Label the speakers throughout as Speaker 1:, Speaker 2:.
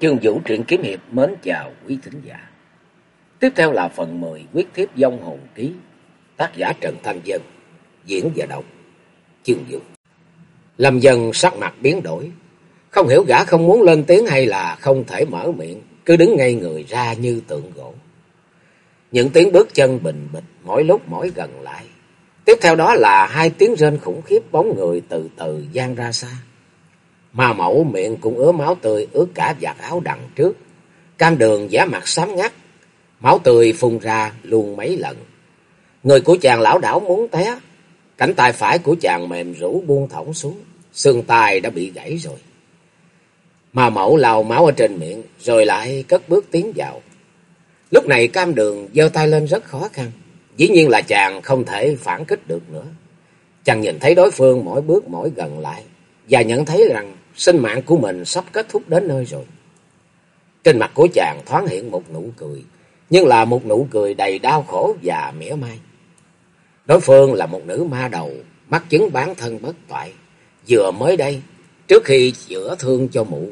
Speaker 1: Chương Vũ truyện kiếm hiệp mến chào quý thính giả. Tiếp theo là phần 10 quyết thiếp dông hồn ký, tác giả Trần Thanh Dân, diễn và đọc Chương Vũ. Lâm Dân sắc mặt biến đổi, không hiểu gã không muốn lên tiếng hay là không thể mở miệng, cứ đứng ngay người ra như tượng gỗ. Những tiếng bước chân bình bịch mỗi lúc mỗi gần lại. Tiếp theo đó là hai tiếng rên khủng khiếp bóng người từ từ gian ra xa. Ma mẫu miệng cũng ứa máu tươi ướt cả vạt áo đằng trước. Cam đường giá mặt xám ngắt. Máu tươi phun ra luôn mấy lần. Người của chàng lão đảo muốn té. Cánh tay phải của chàng mềm rũ buông thõng xuống. Xương tay đã bị gãy rồi. Ma mẫu lau máu ở trên miệng. Rồi lại cất bước tiến vào. Lúc này cam đường giơ tay lên rất khó khăn. Dĩ nhiên là chàng không thể phản kích được nữa. Chàng nhìn thấy đối phương mỗi bước mỗi gần lại. Và nhận thấy rằng sinh mạng của mình sắp kết thúc đến nơi rồi. Trên mặt của chàng thoáng hiện một nụ cười, nhưng là một nụ cười đầy đau khổ và mỉa mai. Đối phương là một nữ ma đầu, mắc chứng bán thân bất toại. Vừa mới đây, trước khi chữa thương cho mụ,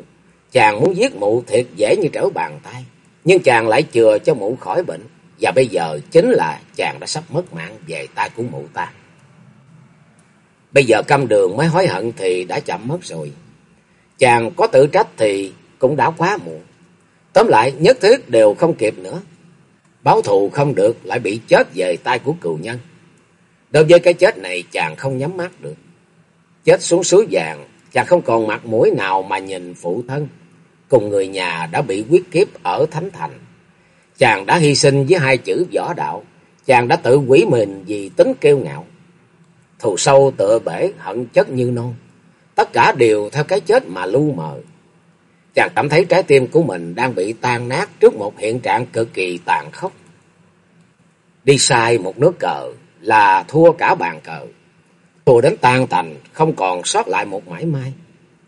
Speaker 1: chàng muốn giết mụ thiệt dễ như trở bàn tay. Nhưng chàng lại chừa cho mụ khỏi bệnh, và bây giờ chính là chàng đã sắp mất mạng về tay của mụ ta. Bây giờ cam đường mới hối hận thì đã chậm mất rồi. Chàng có tự trách thì cũng đã quá muộn. Tóm lại nhất thiết đều không kịp nữa. Báo thù không được lại bị chết về tay của cựu nhân. Đối với cái chết này chàng không nhắm mắt được. Chết xuống suối vàng, chàng không còn mặt mũi nào mà nhìn phụ thân. Cùng người nhà đã bị quyết kiếp ở Thánh Thành. Chàng đã hy sinh với hai chữ võ đạo. Chàng đã tự quỷ mình vì tính kêu ngạo. Thù sâu tựa bể hận chất như non tất cả đều theo cái chết mà lu mờ. Chàng cảm thấy trái tim của mình đang bị tan nát trước một hiện trạng cực kỳ tàn khốc. Đi sai một nước cờ là thua cả bàn cờ. Thua đến tan tành, không còn sót lại một mãi may.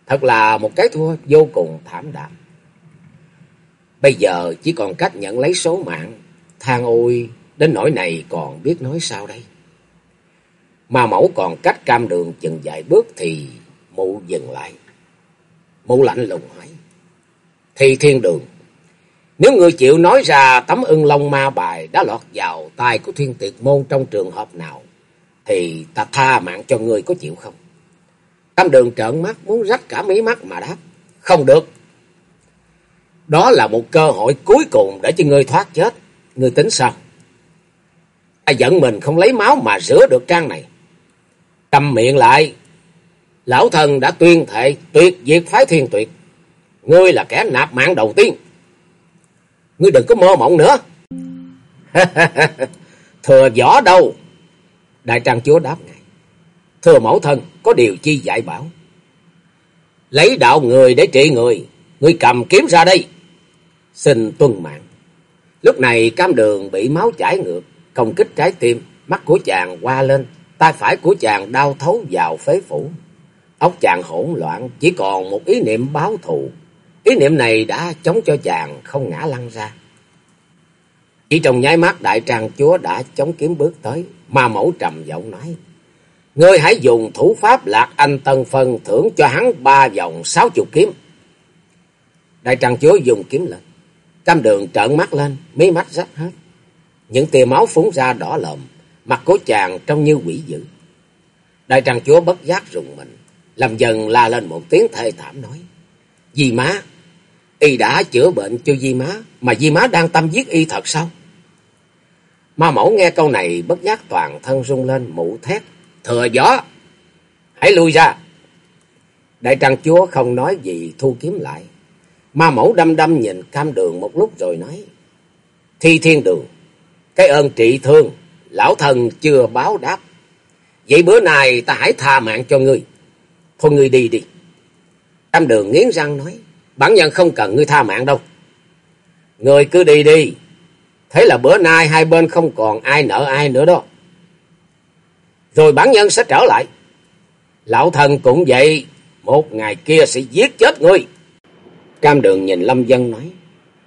Speaker 1: Thật là một cái thua vô cùng thảm đạm. Bây giờ chỉ còn cách nhận lấy số mạng. Thang ôi, đến nỗi này còn biết nói sao đây. Mà mẫu còn cách cam đường chừng vài bước thì Mụ dừng lại. Mụ lạnh lùng hỏi. Thì thiên đường. Nếu ngươi chịu nói ra tấm ưng long ma bài đã lọt vào tay của thiên tiệt môn trong trường hợp nào. Thì ta tha mạng cho ngươi có chịu không? Tam đường trợn mắt muốn rách cả mí mắt mà đáp. Không được. Đó là một cơ hội cuối cùng để cho ngươi thoát chết. Ngươi tính sao? Ta giận mình không lấy máu mà rửa được trang này. Cầm miệng lại, Lão thần đã tuyên thệ tuyệt diệt phái thiên tuyệt. Ngươi là kẻ nạp mạng đầu tiên. Ngươi đừng có mơ mộng nữa. Thừa võ đâu? Đại trang chúa đáp ngài. Thừa mẫu thân, có điều chi dạy bảo. Lấy đạo người để trị người. Ngươi cầm kiếm ra đây. Xin tuân mạng. Lúc này cam đường bị máu chảy ngược. Công kích trái tim. Mắt của chàng qua lên. tay phải của chàng đau thấu vào phế phủ. Óc chàng hỗn loạn, chỉ còn một ý niệm báo thù. Ý niệm này đã chống cho chàng không ngã lăn ra. Chỉ trong nháy mắt đại trang chúa đã chống kiếm bước tới, mà mẫu trầm giọng nói. Ngươi hãy dùng thủ pháp lạc anh tân phân thưởng cho hắn ba vòng sáu chục kiếm. Đại trang chúa dùng kiếm lên. Cam đường trợn mắt lên, mí mắt rách hết. Những tia máu phúng ra đỏ lợm, mặt của chàng trông như quỷ dữ. Đại trang chúa bất giác rùng mình. Lâm dần la lên một tiếng thê thảm nói. Di má, y đã chữa bệnh cho Di má, mà Di má đang tâm giết y thật sao? Ma mẫu nghe câu này bất giác toàn thân rung lên mụ thét. Thừa gió, hãy lui ra. Đại trăng chúa không nói gì thu kiếm lại. Ma mẫu đâm đâm nhìn cam đường một lúc rồi nói. Thi thiên đường, cái ơn trị thương, lão thần chưa báo đáp. Vậy bữa nay ta hãy tha mạng cho ngươi. Thôi ngươi đi đi. Tam đường nghiến răng nói. Bản nhân không cần ngươi tha mạng đâu. Ngươi cứ đi đi. Thế là bữa nay hai bên không còn ai nợ ai nữa đó. Rồi bản nhân sẽ trở lại. Lão thần cũng vậy. Một ngày kia sẽ giết chết ngươi. Cam đường nhìn Lâm Dân nói.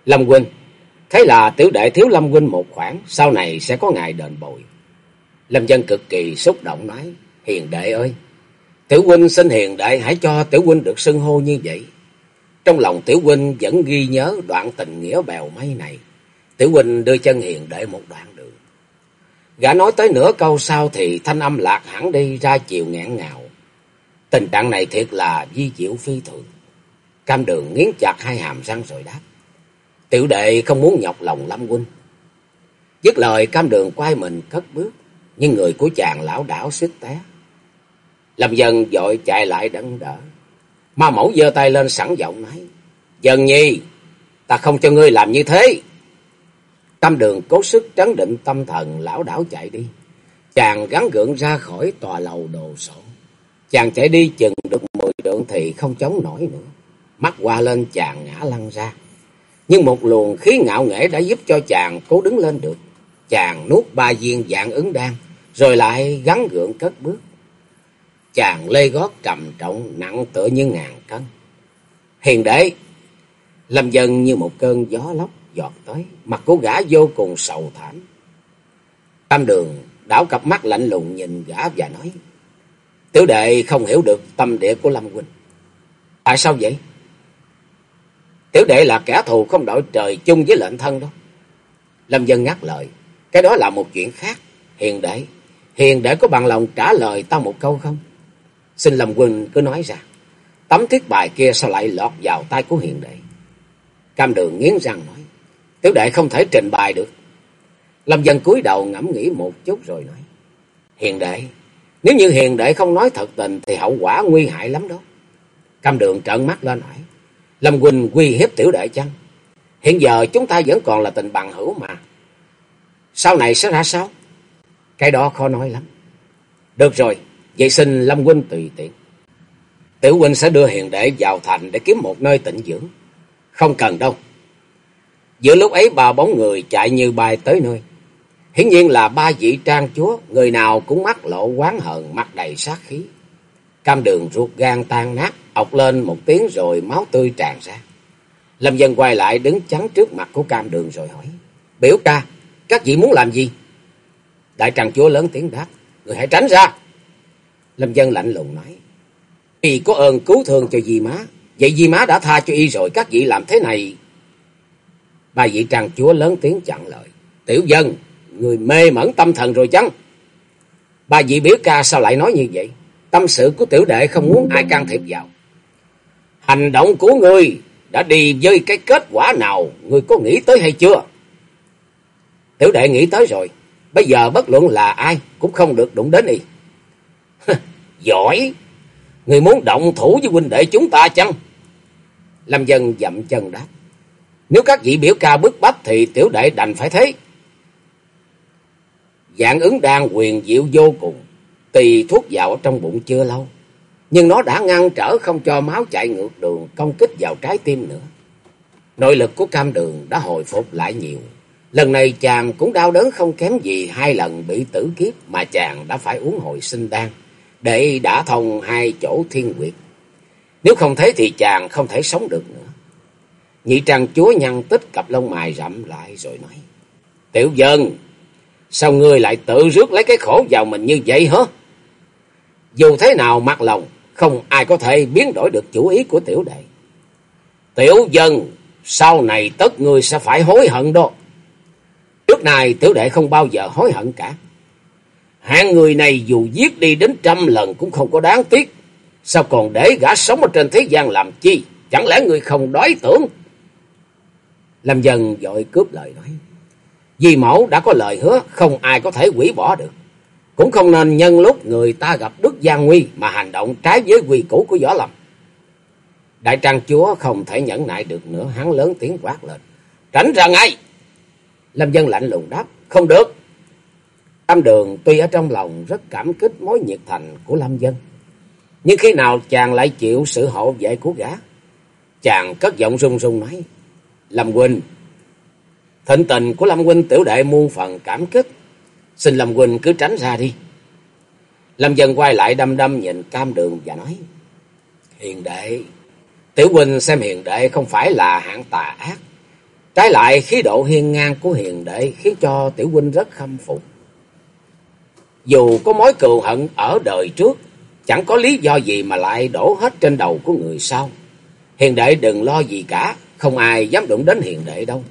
Speaker 1: Lâm Huynh. Thế là tiểu đệ thiếu Lâm Huynh một khoản. Sau này sẽ có ngày đền bồi. Lâm Dân cực kỳ xúc động nói. Hiền đệ ơi. Tiểu huynh xin hiền đại hãy cho tiểu huynh được xưng hô như vậy. Trong lòng Tiểu huynh vẫn ghi nhớ đoạn tình nghĩa bèo mây này. Tiểu huynh đưa chân hiền đệ một đoạn đường. Gã nói tới nửa câu sau thì thanh âm lạc hẳn đi ra chiều ngạn ngào. Tình trạng này thiệt là di diệu phi thường. Cam đường nghiến chặt hai hàm răng rồi đáp. Tiểu đệ không muốn nhọc lòng Lâm huynh. Dứt lời, cam đường quay mình cất bước. Nhưng người của chàng lão đảo suýt té. Lâm dân dội chạy lại đấn đỡ. Ma mẫu giơ tay lên sẵn giọng nói. Dân nhi, ta không cho ngươi làm như thế. Tâm đường cố sức trấn định tâm thần lão đảo chạy đi. Chàng gắn gượng ra khỏi tòa lầu đồ sổ. Chàng chạy đi chừng được mười đường thì không chống nổi nữa. Mắt qua lên chàng ngã lăn ra. Nhưng một luồng khí ngạo nghễ đã giúp cho chàng cố đứng lên được. Chàng nuốt ba viên dạng ứng đan, rồi lại gắn gượng cất bước. Chàng lê gót trầm trọng nặng tựa như ngàn cân. Hiền đệ, lâm dân như một cơn gió lốc giọt tới, mặt của gã vô cùng sầu thảm. Tam đường đảo cặp mắt lạnh lùng nhìn gã và nói, Tiểu đệ không hiểu được tâm địa của Lâm Huynh. Tại sao vậy? Tiểu đệ là kẻ thù không đội trời chung với lệnh thân đó. Lâm dân ngắt lời, cái đó là một chuyện khác. Hiền đệ, hiền đệ có bằng lòng trả lời ta một câu không? Xin Lâm Quân cứ nói ra, tấm thiết bài kia sao lại lọt vào tay của hiền đệ? Cam đường nghiến răng nói, tiểu đệ không thể trình bày được. Lâm dân cúi đầu ngẫm nghĩ một chút rồi nói, hiền đệ, nếu như hiền đệ không nói thật tình thì hậu quả nguy hại lắm đó. Cam đường trợn mắt lên hỏi, Lâm Quân quy hiếp tiểu đệ chăng? Hiện giờ chúng ta vẫn còn là tình bằng hữu mà. Sau này sẽ ra sao? Cái đó khó nói lắm. Được rồi, vậy xin Lâm Huynh tùy tiện. Tiểu Huynh sẽ đưa hiền đệ vào thành để kiếm một nơi tịnh dưỡng. Không cần đâu. Giữa lúc ấy ba bóng người chạy như bay tới nơi. Hiển nhiên là ba vị trang chúa, người nào cũng mắt lộ quán hận, mặt đầy sát khí. Cam đường ruột gan tan nát, ọc lên một tiếng rồi máu tươi tràn ra. Lâm dân quay lại đứng chắn trước mặt của cam đường rồi hỏi. Biểu ca, các vị muốn làm gì? Đại trang chúa lớn tiếng đáp. Người hãy tránh ra. Lâm dân lạnh lùng nói. Y có ơn cứu thương cho di má. Vậy di má đã tha cho y rồi các vị làm thế này. bà vị trang chúa lớn tiếng chặn lời. Tiểu dân, người mê mẩn tâm thần rồi chăng? bà vị biểu ca sao lại nói như vậy? Tâm sự của tiểu đệ không muốn ai can thiệp vào. Hành động của ngươi đã đi với cái kết quả nào, ngươi có nghĩ tới hay chưa? Tiểu đệ nghĩ tới rồi, bây giờ bất luận là ai cũng không được đụng đến y. Giỏi, người muốn động thủ với huynh đệ chúng ta chăng? Lâm dân dậm chân đáp. Nếu các vị biểu ca bức bách thì tiểu đệ đành phải thế. Dạng ứng đang quyền diệu vô cùng, tỳ thuốc vào trong bụng chưa lâu. Nhưng nó đã ngăn trở không cho máu chạy ngược đường công kích vào trái tim nữa. Nội lực của cam đường đã hồi phục lại nhiều. Lần này chàng cũng đau đớn không kém gì hai lần bị tử kiếp mà chàng đã phải uống hồi sinh đan để đã thông hai chỗ thiên quyệt. Nếu không thế thì chàng không thể sống được nữa. Nhị trang chúa nhăn tích cặp lông mày rậm lại rồi nói. Tiểu dân, sao ngươi lại tự rước lấy cái khổ vào mình như vậy hả? Dù thế nào mặc lòng, không ai có thể biến đổi được chủ ý của tiểu đệ. Tiểu dân, sau này tất ngươi sẽ phải hối hận đó. Trước này tiểu đệ không bao giờ hối hận cả. Hạng người này dù giết đi đến trăm lần cũng không có đáng tiếc. Sao còn để gã sống ở trên thế gian làm chi? Chẳng lẽ người không đói tưởng? Lâm Dân dội cướp lời nói. Vì mẫu đã có lời hứa không ai có thể quỷ bỏ được. Cũng không nên nhân lúc người ta gặp đức gia nguy mà hành động trái với quy củ của võ lâm. Đại trang chúa không thể nhẫn nại được nữa, hắn lớn tiếng quát lên. Tránh ra ngay! Lâm dân lạnh lùng đáp, không được. Tam đường tuy ở trong lòng rất cảm kích mối nhiệt thành của Lâm dân. Nhưng khi nào chàng lại chịu sự hộ vệ của gã? Chàng cất giọng run run nói, Lâm Huynh, thịnh tình của Lâm Huynh tiểu đệ muôn phần cảm kích. Xin Lâm Huynh cứ tránh ra đi. Lâm dân quay lại đâm đâm nhìn cam đường và nói, Hiền đệ, tiểu huynh xem hiền đệ không phải là hạng tà ác. Trái lại khí độ hiên ngang của hiền đệ khiến cho tiểu huynh rất khâm phục. Dù có mối cừu hận ở đời trước, chẳng có lý do gì mà lại đổ hết trên đầu của người sau. Hiền đệ đừng lo gì cả, không ai dám đụng đến hiền đệ đâu.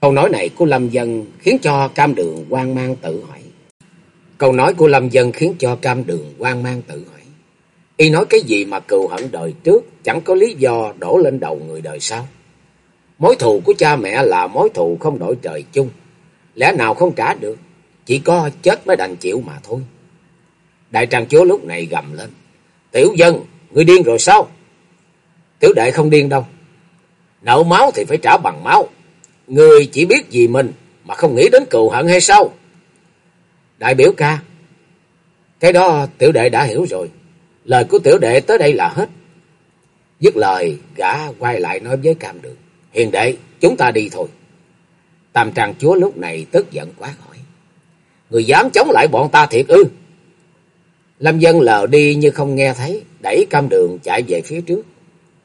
Speaker 1: Câu nói này của Lâm Dân khiến cho cam đường quan mang tự hỏi. Câu nói của Lâm Dân khiến cho cam đường quan mang tự hỏi. Y nói cái gì mà cừu hận đời trước chẳng có lý do đổ lên đầu người đời sau. Mối thù của cha mẹ là mối thù không đổi trời chung. Lẽ nào không trả được, chỉ có chết mới đành chịu mà thôi. Đại trang chúa lúc này gầm lên. Tiểu dân, ngươi điên rồi sao? Tiểu đệ không điên đâu. Nợ máu thì phải trả bằng máu. Ngươi chỉ biết gì mình mà không nghĩ đến cừu hận hay sao? Đại biểu ca. Cái đó tiểu đệ đã hiểu rồi. Lời của tiểu đệ tới đây là hết. Dứt lời, gã quay lại nói với cam đường. Hiền đệ, chúng ta đi thôi. Tam trang chúa lúc này tức giận quá. Người dám chống lại bọn ta thiệt ư? Lâm dân lờ đi như không nghe thấy, đẩy cam đường chạy về phía trước.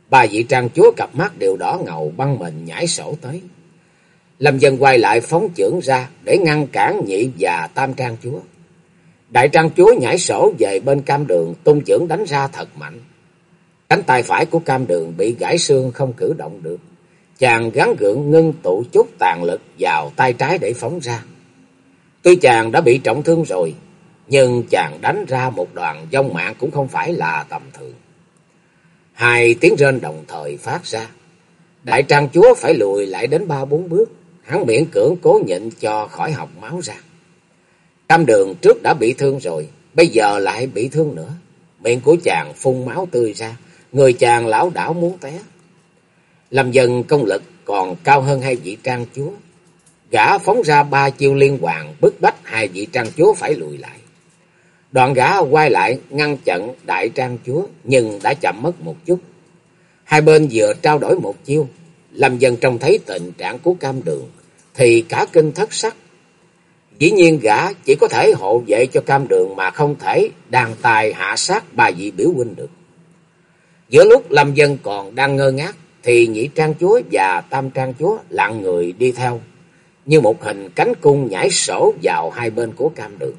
Speaker 1: Ba vị trang chúa cặp mắt đều đỏ ngầu băng mình nhảy sổ tới. Lâm dân quay lại phóng trưởng ra để ngăn cản nhị và tam trang chúa. Đại trang chúa nhảy sổ về bên cam đường tung trưởng đánh ra thật mạnh. Cánh tay phải của cam đường bị gãy xương không cử động được. Chàng gắn gượng ngưng tụ chút tàn lực vào tay trái để phóng ra. Tuy chàng đã bị trọng thương rồi, nhưng chàng đánh ra một đoàn dông mạng cũng không phải là tầm thường. Hai tiếng rên đồng thời phát ra. Đại trang chúa phải lùi lại đến ba bốn bước. Hắn miễn cưỡng cố nhịn cho khỏi học máu ra. Cam đường trước đã bị thương rồi, bây giờ lại bị thương nữa. Miệng của chàng phun máu tươi ra, người chàng lão đảo muốn té. Lâm dân công lực còn cao hơn hai vị trang chúa. Gã phóng ra ba chiêu liên hoàn, bức bách hai vị trang chúa phải lùi lại. Đoạn gã quay lại ngăn chặn đại trang chúa, nhưng đã chậm mất một chút. Hai bên vừa trao đổi một chiêu. Lâm dân trông thấy tình trạng của cam đường, thì cả kinh thất sắc. Dĩ nhiên gã chỉ có thể hộ vệ cho cam đường mà không thể đàn tài hạ sát ba vị biểu huynh được. Giữa lúc Lâm dân còn đang ngơ ngác, thì nhị trang chúa và tam trang chúa lặng người đi theo như một hình cánh cung nhảy sổ vào hai bên của cam đường.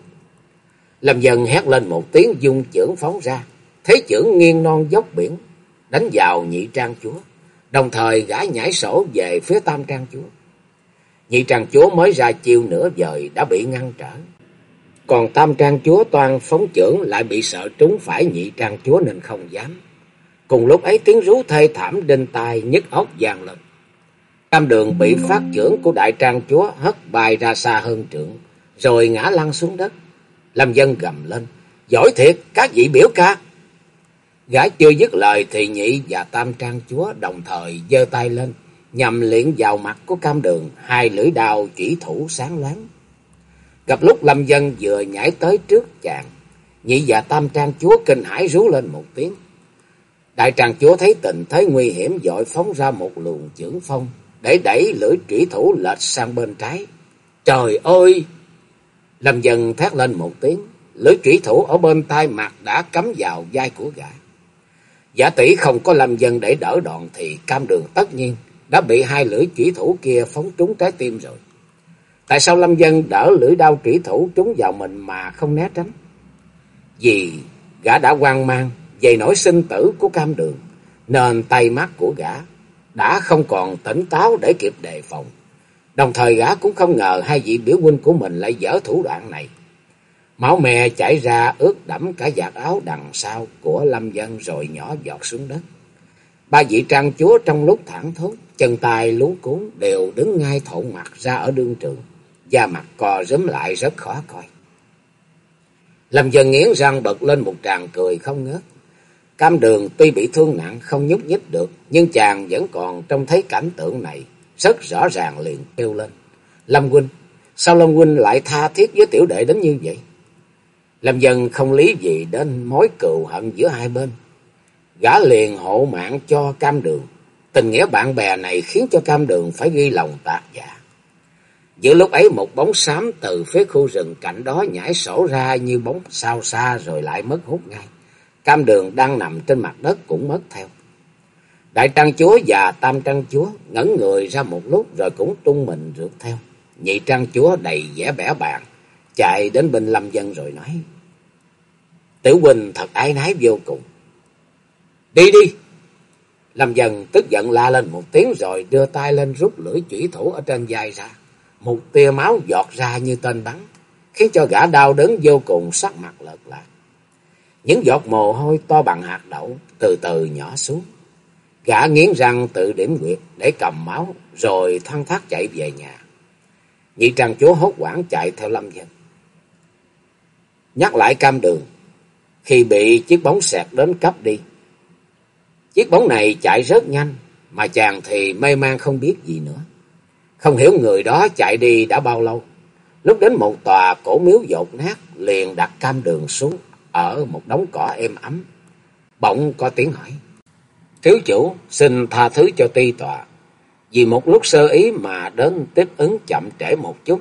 Speaker 1: Lâm dần hét lên một tiếng dung chưởng phóng ra, thấy chưởng nghiêng non dốc biển, đánh vào nhị trang chúa, đồng thời gã nhảy sổ về phía tam trang chúa. Nhị trang chúa mới ra chiêu nửa vời đã bị ngăn trở. Còn tam trang chúa toàn phóng chưởng lại bị sợ trúng phải nhị trang chúa nên không dám. Cùng lúc ấy tiếng rú thê thảm đinh tai nhức óc vang lên. Tam đường bị phát trưởng của đại trang chúa hất bay ra xa hơn trượng, rồi ngã lăn xuống đất. Lâm dân gầm lên, giỏi thiệt các vị biểu ca. Gã chưa dứt lời thì nhị và tam trang chúa đồng thời giơ tay lên, nhằm liện vào mặt của cam đường, hai lưỡi đao chỉ thủ sáng loáng. Gặp lúc Lâm dân vừa nhảy tới trước chàng, nhị và tam trang chúa kinh hãi rú lên một tiếng. Đại trang chúa thấy tình thế nguy hiểm dội phóng ra một luồng chưởng phong, để đẩy lưỡi trĩ thủ lệch sang bên trái. Trời ơi! Lâm dần thét lên một tiếng, lưỡi trĩ thủ ở bên tai mặt đã cắm vào vai của gã. Giả tỷ không có lâm dân để đỡ đòn thì cam đường tất nhiên đã bị hai lưỡi trĩ thủ kia phóng trúng trái tim rồi. Tại sao lâm dân đỡ lưỡi đao trĩ thủ trúng vào mình mà không né tránh? Vì gã đã hoang mang về nỗi sinh tử của cam đường, nên tay mắt của gã đã không còn tỉnh táo để kịp đề phòng. Đồng thời gã cũng không ngờ hai vị biểu huynh của mình lại dở thủ đoạn này. Máu mè chảy ra ướt đẫm cả vạt áo đằng sau của Lâm Dân rồi nhỏ giọt xuống đất. Ba vị trang chúa trong lúc thẳng thốt, chân tay lú cuốn đều đứng ngay thộn mặt ra ở đương trường. Da mặt cò rúm lại rất khó coi. Lâm Dân nghiến răng bật lên một tràng cười không ngớt. Cam đường tuy bị thương nặng không nhúc nhích được, nhưng chàng vẫn còn trông thấy cảnh tượng này, rất rõ ràng liền kêu lên. Lâm huynh, sao Lâm huynh lại tha thiết với tiểu đệ đến như vậy? Lâm dân không lý gì đến mối cừu hận giữa hai bên. Gã liền hộ mạng cho cam đường. Tình nghĩa bạn bè này khiến cho cam đường phải ghi lòng tạc dạ. Giữa lúc ấy một bóng xám từ phía khu rừng cạnh đó nhảy sổ ra như bóng sao xa rồi lại mất hút ngay. Cam đường đang nằm trên mặt đất cũng mất theo. Đại trăng chúa và tam trăng chúa ngẩn người ra một lúc rồi cũng tung mình rượt theo. Nhị trăng chúa đầy vẻ bẻ bàn, chạy đến bên lâm dân rồi nói. Tiểu Quỳnh thật ái nái vô cùng. Đi đi! Lâm dân tức giận la lên một tiếng rồi đưa tay lên rút lưỡi chủy thủ ở trên vai ra. Một tia máu giọt ra như tên bắn, khiến cho gã đau đớn vô cùng sắc mặt lợt lạc. Những giọt mồ hôi to bằng hạt đậu từ từ nhỏ xuống. Gã nghiến răng tự điểm nguyệt để cầm máu rồi thăng thác chạy về nhà. Nhị trang chúa hốt quảng chạy theo Lâm Dân. Nhắc lại cam đường, khi bị chiếc bóng xẹt đến cấp đi. Chiếc bóng này chạy rất nhanh, mà chàng thì mê man không biết gì nữa. Không hiểu người đó chạy đi đã bao lâu. Lúc đến một tòa cổ miếu dột nát, liền đặt cam đường xuống ở một đống cỏ êm ấm. Bỗng có tiếng hỏi. Thiếu chủ xin tha thứ cho ti tòa. Vì một lúc sơ ý mà đến tiếp ứng chậm trễ một chút.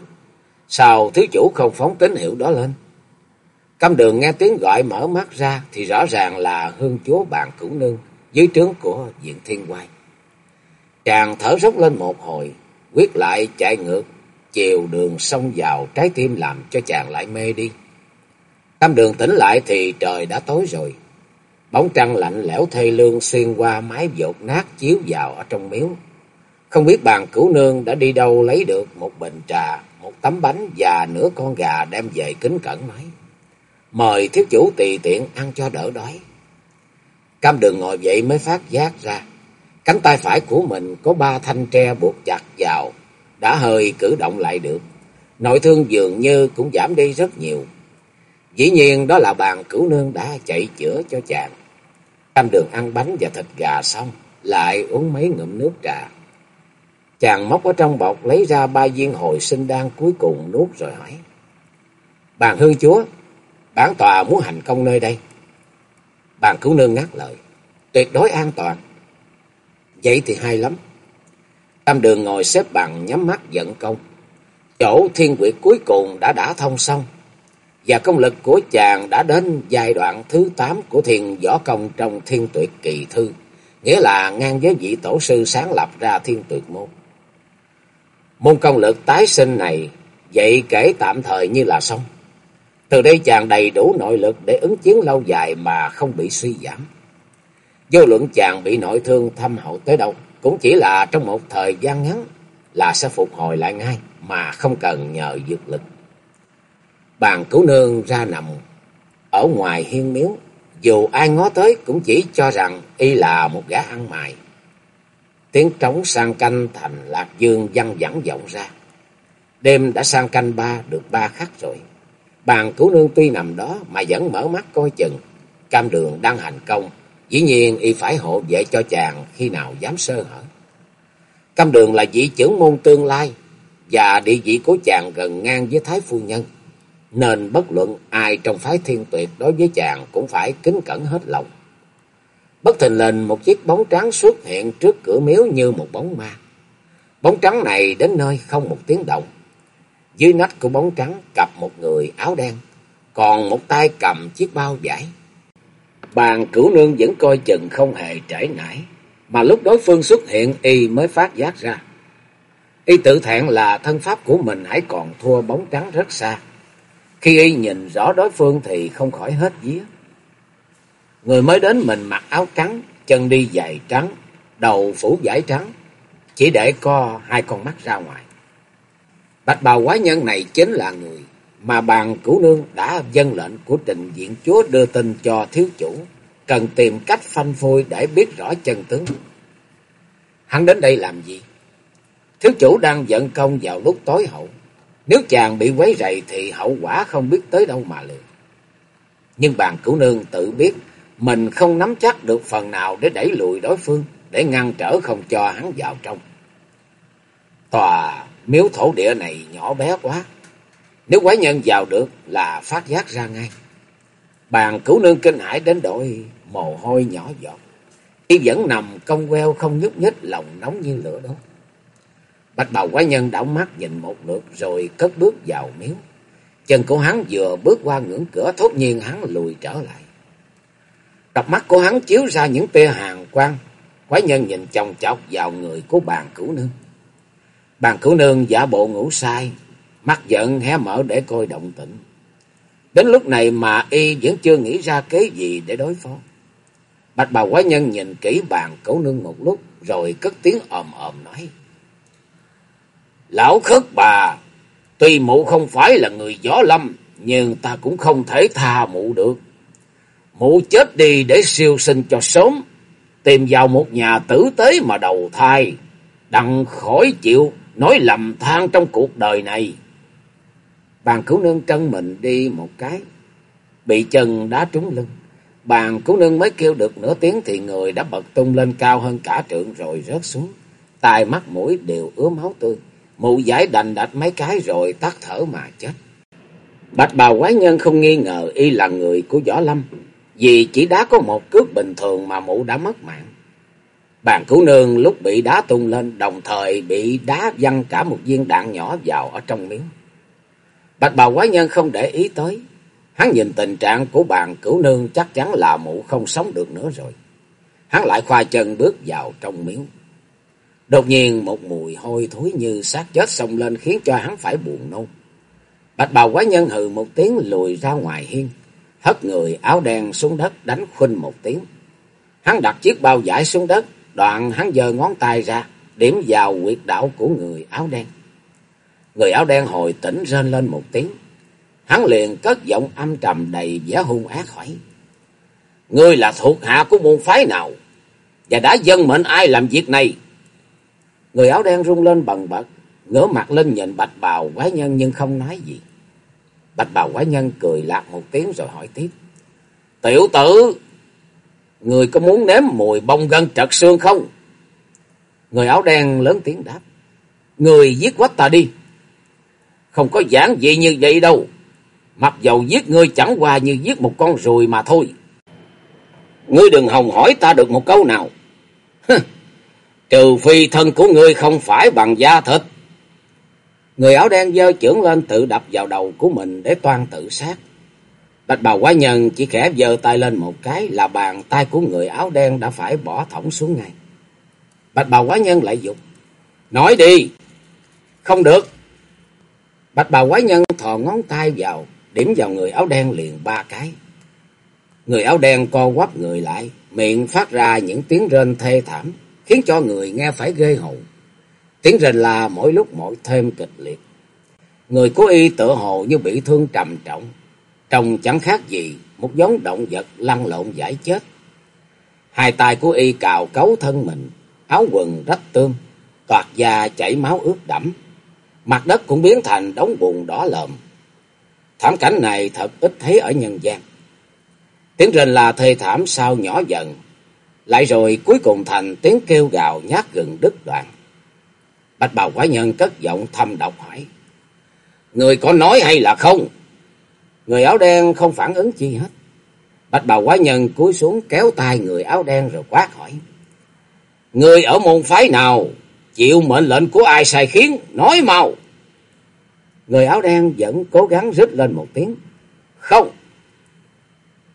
Speaker 1: Sao thiếu chủ không phóng tín hiệu đó lên? Cam đường nghe tiếng gọi mở mắt ra thì rõ ràng là hương chúa bàn cửu nương dưới trướng của diện thiên quay. Chàng thở rốc lên một hồi, quyết lại chạy ngược, chiều đường xông vào trái tim làm cho chàng lại mê đi. Tam đường tỉnh lại thì trời đã tối rồi. Bóng trăng lạnh lẽo thê lương xuyên qua mái dột nát chiếu vào ở trong miếu. Không biết bàn cửu nương đã đi đâu lấy được một bình trà, một tấm bánh và nửa con gà đem về kính cẩn máy Mời thiếu chủ tùy tiện ăn cho đỡ đói. Cam đường ngồi dậy mới phát giác ra. Cánh tay phải của mình có ba thanh tre buộc chặt vào, đã hơi cử động lại được. Nội thương dường như cũng giảm đi rất nhiều. Dĩ nhiên đó là bàn cửu nương đã chạy chữa cho chàng. Cam đường ăn bánh và thịt gà xong, lại uống mấy ngụm nước trà. Chàng móc ở trong bọc lấy ra ba viên hồi sinh đan cuối cùng nuốt rồi hỏi. Bàn hương chúa, bản tòa muốn hành công nơi đây. Bàn cứu nương ngắt lời. Tuyệt đối an toàn. Vậy thì hay lắm. Tam đường ngồi xếp bằng nhắm mắt giận công. Chỗ thiên quyệt cuối cùng đã đã thông xong. Và công lực của chàng đã đến giai đoạn thứ 8 của thiền võ công trong thiên tuyệt kỳ thư. Nghĩa là ngang với vị tổ sư sáng lập ra thiên tuyệt môn. Môn công lực tái sinh này, vậy kể tạm thời như là xong. Từ đây chàng đầy đủ nội lực để ứng chiến lâu dài mà không bị suy giảm. Vô luận chàng bị nội thương thâm hậu tới đâu, cũng chỉ là trong một thời gian ngắn là sẽ phục hồi lại ngay mà không cần nhờ dược lực. Bàn cứu nương ra nằm ở ngoài hiên miếu, dù ai ngó tới cũng chỉ cho rằng y là một gã ăn mày. Tiếng trống sang canh thành lạc dương văng vẳng vọng ra. Đêm đã sang canh ba được ba khắc rồi. Bàn cứu nương tuy nằm đó mà vẫn mở mắt coi chừng. Cam đường đang hành công. Dĩ nhiên y phải hộ vệ cho chàng khi nào dám sơ hở. Cam đường là vị trưởng môn tương lai. Và địa vị của chàng gần ngang với Thái Phu Nhân. Nên bất luận ai trong phái thiên tuyệt đối với chàng cũng phải kính cẩn hết lòng. Bất thình lình một chiếc bóng trắng xuất hiện trước cửa miếu như một bóng ma. Bóng trắng này đến nơi không một tiếng động. Dưới nách của bóng trắng cặp một người áo đen, còn một tay cầm chiếc bao vải. Bàn cửu nương vẫn coi chừng không hề trễ nải, mà lúc đối phương xuất hiện y mới phát giác ra. Y tự thẹn là thân pháp của mình hãy còn thua bóng trắng rất xa. Khi y nhìn rõ đối phương thì không khỏi hết vía. Người mới đến mình mặc áo trắng, chân đi giày trắng, đầu phủ vải trắng, chỉ để co hai con mắt ra ngoài. Bạch bào quái nhân này chính là người mà bàn cửu nương đã dân lệnh của trình diện chúa đưa tin cho thiếu chủ, cần tìm cách phanh phôi để biết rõ chân tướng. Hắn đến đây làm gì? Thiếu chủ đang giận công vào lúc tối hậu. Nếu chàng bị quấy rầy thì hậu quả không biết tới đâu mà lường. Nhưng bàn cửu nương tự biết mình không nắm chắc được phần nào để đẩy lùi đối phương, để ngăn trở không cho hắn vào trong. Tòa miếu thổ địa này nhỏ bé quá. Nếu quái nhân vào được là phát giác ra ngay. Bàn cửu nương kinh hãi đến đội mồ hôi nhỏ giọt. Y vẫn nằm cong queo không nhúc nhích lòng nóng như lửa đốt. Bạch bào quái nhân đảo mắt nhìn một lượt rồi cất bước vào miếu. Chân của hắn vừa bước qua ngưỡng cửa thốt nhiên hắn lùi trở lại. Cặp mắt của hắn chiếu ra những tia hàng quang. Quái nhân nhìn chồng chọc vào người của bàn cửu nương. Bàn cửu nương giả bộ ngủ sai, mắt giận hé mở để coi động tĩnh. Đến lúc này mà y vẫn chưa nghĩ ra kế gì để đối phó. Bạch bào quái nhân nhìn kỹ bàn cửu nương một lúc, rồi cất tiếng ồm ồm nói. Lão khất bà, tuy mụ không phải là người gió lâm, nhưng ta cũng không thể tha mụ được. Mụ chết đi để siêu sinh cho sớm, tìm vào một nhà tử tế mà đầu thai, đặng khỏi chịu nói lầm than trong cuộc đời này. Bàn cứu nương chân mình đi một cái, bị chân đá trúng lưng. Bàn cứu nương mới kêu được nửa tiếng thì người đã bật tung lên cao hơn cả trượng rồi rớt xuống. Tai mắt mũi đều ứa máu tươi. Mụ giải đành đạch mấy cái rồi tắt thở mà chết. Bạch bào quái nhân không nghi ngờ y là người của Võ Lâm. Vì chỉ đá có một cước bình thường mà mụ đã mất mạng. Bàn cứu nương lúc bị đá tung lên, đồng thời bị đá văng cả một viên đạn nhỏ vào ở trong miếng. Bạch bào quái nhân không để ý tới. Hắn nhìn tình trạng của bàn cửu nương chắc chắn là mụ không sống được nữa rồi. Hắn lại khoa chân bước vào trong miếng. Đột nhiên một mùi hôi thối như xác chết xông lên khiến cho hắn phải buồn nôn. Bạch bào quái nhân hừ một tiếng lùi ra ngoài hiên, hất người áo đen xuống đất đánh khuynh một tiếng. Hắn đặt chiếc bao giải xuống đất, đoạn hắn giơ ngón tay ra, điểm vào quyệt đạo của người áo đen. Người áo đen hồi tỉnh rên lên một tiếng. Hắn liền cất giọng âm trầm đầy vẻ hung ác hỏi. Ngươi là thuộc hạ của môn phái nào? Và đã dân mệnh ai làm việc này? Người áo đen rung lên bần bật, ngửa mặt lên nhìn bạch bào quái nhân nhưng không nói gì. Bạch bào quái nhân cười lạc một tiếng rồi hỏi tiếp. Tiểu tử, người có muốn nếm mùi bông gân trật xương không? Người áo đen lớn tiếng đáp. Người giết quách ta đi. Không có giảng gì như vậy đâu. Mặc dầu giết ngươi chẳng qua như giết một con ruồi mà thôi. Ngươi đừng hòng hỏi ta được một câu nào. Trừ phi thân của ngươi không phải bằng da thịt. Người áo đen dơ trưởng lên tự đập vào đầu của mình để toan tự sát. Bạch bào quá nhân chỉ khẽ giơ tay lên một cái là bàn tay của người áo đen đã phải bỏ thõng xuống ngay. Bạch bào quá nhân lại dục. Nói đi. Không được. Bạch bào quái nhân thò ngón tay vào, điểm vào người áo đen liền ba cái. Người áo đen co quắp người lại, miệng phát ra những tiếng rên thê thảm, khiến cho người nghe phải ghê hồn. Tiếng rền là mỗi lúc mỗi thêm kịch liệt. Người của y tự hồ như bị thương trầm trọng, trông chẳng khác gì một giống động vật lăn lộn giải chết. Hai tay của y cào cấu thân mình, áo quần rách tương, toạt da chảy máu ướt đẫm. Mặt đất cũng biến thành đống bùn đỏ lợm. Thảm cảnh này thật ít thấy ở nhân gian. Tiếng rền là thê thảm sao nhỏ dần, lại rồi cuối cùng thành tiếng kêu gào nhát gừng đứt đoạn. Bạch bào quái nhân cất giọng thâm độc hỏi. Người có nói hay là không? Người áo đen không phản ứng chi hết. Bạch bào quái nhân cúi xuống kéo tay người áo đen rồi quát hỏi. Người ở môn phái nào? Chịu mệnh lệnh của ai sai khiến? Nói mau! Người áo đen vẫn cố gắng rít lên một tiếng. Không!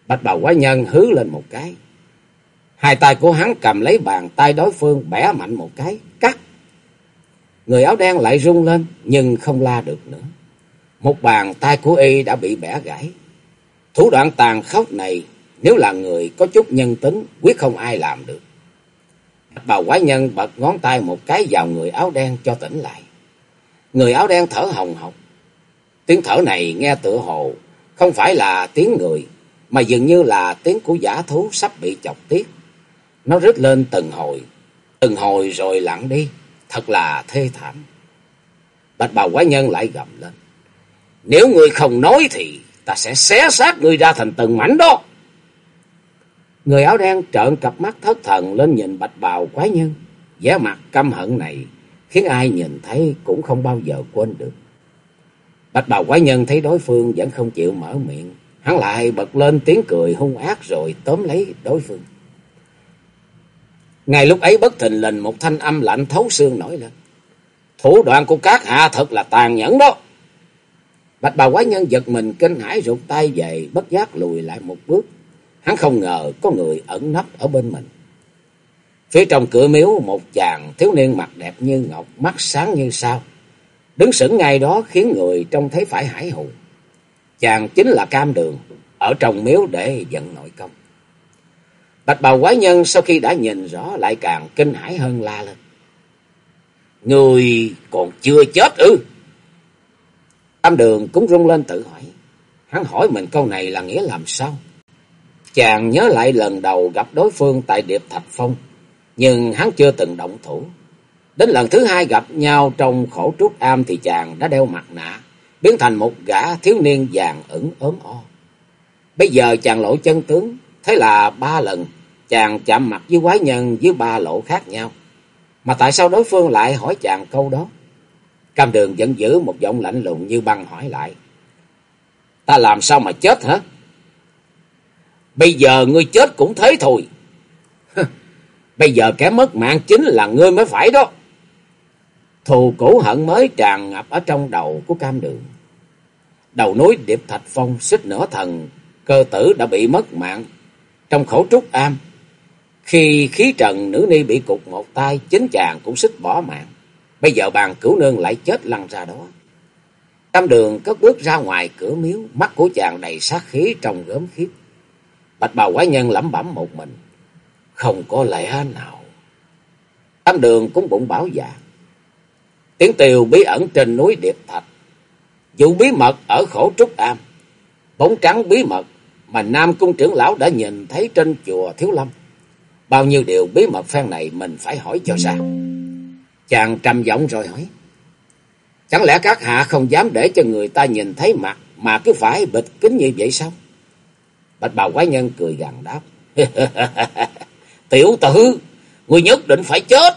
Speaker 1: Bạch bào quái nhân hứ lên một cái. Hai tay của hắn cầm lấy bàn tay đối phương bẻ mạnh một cái, cắt. Người áo đen lại rung lên, nhưng không la được nữa. Một bàn tay của y đã bị bẻ gãy. Thủ đoạn tàn khốc này, nếu là người có chút nhân tính, quyết không ai làm được. bà quái nhân bật ngón tay một cái vào người áo đen cho tỉnh lại. Người áo đen thở hồng hộc. Tiếng thở này nghe tựa hồ, không phải là tiếng người, mà dường như là tiếng của giả thú sắp bị chọc tiết. Nó rít lên từng hồi, từng hồi rồi lặng đi, thật là thê thảm. Bạch bào quái nhân lại gầm lên. Nếu người không nói thì ta sẽ xé xác người ra thành từng mảnh đó. Người áo đen trợn cặp mắt thất thần lên nhìn bạch bào quái nhân. vẻ mặt căm hận này khiến ai nhìn thấy cũng không bao giờ quên được. Bạch bào quái nhân thấy đối phương vẫn không chịu mở miệng. Hắn lại bật lên tiếng cười hung ác rồi tóm lấy đối phương. Ngay lúc ấy bất thình lình một thanh âm lạnh thấu xương nổi lên. Thủ đoạn của các hạ thật là tàn nhẫn đó. Bạch bào quái nhân giật mình kinh hãi rụt tay về bất giác lùi lại một bước. Hắn không ngờ có người ẩn nấp ở bên mình. Phía trong cửa miếu một chàng thiếu niên mặt đẹp như ngọc, mắt sáng như sao. Đứng sững ngay đó khiến người trông thấy phải hải hùng. Chàng chính là cam đường, ở trong miếu để giận nội công. Bạch bào quái nhân sau khi đã nhìn rõ lại càng kinh hãi hơn la lên. Người còn chưa chết ư? Tam đường cũng rung lên tự hỏi. Hắn hỏi mình câu này là nghĩa làm sao? Chàng nhớ lại lần đầu gặp đối phương tại Điệp Thạch Phong. Nhưng hắn chưa từng động thủ. Đến lần thứ hai gặp nhau trong khổ trúc am thì chàng đã đeo mặt nạ. Biến thành một gã thiếu niên vàng ửng ốm o. Bây giờ chàng lộ chân tướng. Thế là ba lần chàng chạm mặt với quái nhân với ba lộ khác nhau. Mà tại sao đối phương lại hỏi chàng câu đó? Cam đường vẫn giữ một giọng lạnh lùng như băng hỏi lại. Ta làm sao mà chết hả? Bây giờ ngươi chết cũng thế thôi. Bây giờ kẻ mất mạng chính là ngươi mới phải đó. Thù cũ hận mới tràn ngập ở trong đầu của cam đường. Đầu núi Điệp Thạch Phong xích nửa thần, cơ tử đã bị mất mạng. Trong khẩu trúc am, khi khí trần nữ ni bị cục một tay, chính chàng cũng xích bỏ mạng. Bây giờ bàn cứu nương lại chết lăn ra đó. Tam đường cất bước ra ngoài cửa miếu, mắt của chàng đầy sát khí trong gớm khiếp. Bạch bào quái nhân lẩm bẩm một mình. Không có lẽ nào. Tam đường cũng bụng bảo dạ. Tiếng tiều bí ẩn trên núi Điệp Thạch. Vụ bí mật ở khổ trúc am. Bóng trắng bí mật mà Nam Cung trưởng lão đã nhìn thấy trên chùa Thiếu Lâm. Bao nhiêu điều bí mật phen này mình phải hỏi cho ra. Chàng trầm giọng rồi hỏi. Chẳng lẽ các hạ không dám để cho người ta nhìn thấy mặt mà cứ phải bịt kính như vậy sao? Bạch bào quái nhân cười gằn đáp. Tiểu tử, người nhất định phải chết.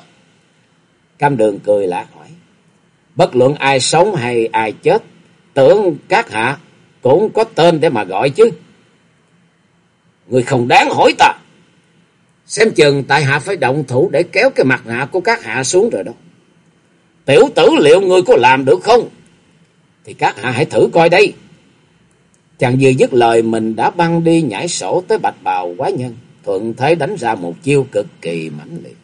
Speaker 1: Cam đường cười lạ hỏi. Bất luận ai sống hay ai chết, tưởng các hạ cũng có tên để mà gọi chứ. Người không đáng hỏi ta. Xem chừng tại hạ phải động thủ để kéo cái mặt nạ của các hạ xuống rồi đó. Tiểu tử liệu người có làm được không? Thì các hạ hãy thử coi đây. Chàng vừa dứt lời mình đã băng đi nhảy sổ tới bạch bào quái nhân. Thuận thế đánh ra một chiêu cực kỳ mãnh liệt.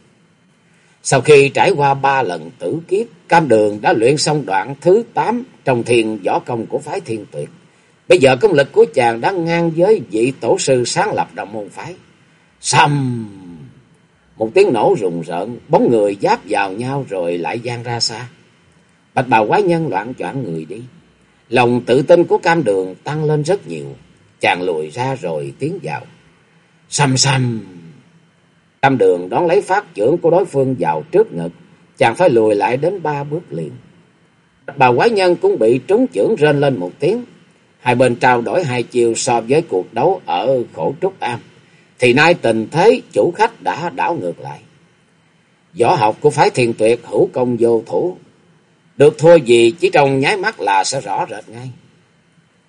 Speaker 1: Sau khi trải qua ba lần tử kiếp, Cam Đường đã luyện xong đoạn thứ tám trong thiền võ công của phái thiên tuyệt. Bây giờ công lực của chàng đã ngang với vị tổ sư sáng lập đồng môn phái. Xăm! Một tiếng nổ rùng rợn, bóng người giáp vào nhau rồi lại gian ra xa. Bạch bào quái nhân loạn choạng người đi. Lòng tự tin của cam đường tăng lên rất nhiều. Chàng lùi ra rồi tiến vào. Xăm xăm! Cam đường đón lấy phát trưởng của đối phương vào trước ngực. Chàng phải lùi lại đến ba bước liền. Bạch bào quái nhân cũng bị trúng trưởng rên lên một tiếng. Hai bên trao đổi hai chiều so với cuộc đấu ở khổ trúc am thì nay tình thế chủ khách đã đảo ngược lại. Võ học của phái thiền tuyệt hữu công vô thủ. Được thua gì chỉ trong nháy mắt là sẽ rõ rệt ngay.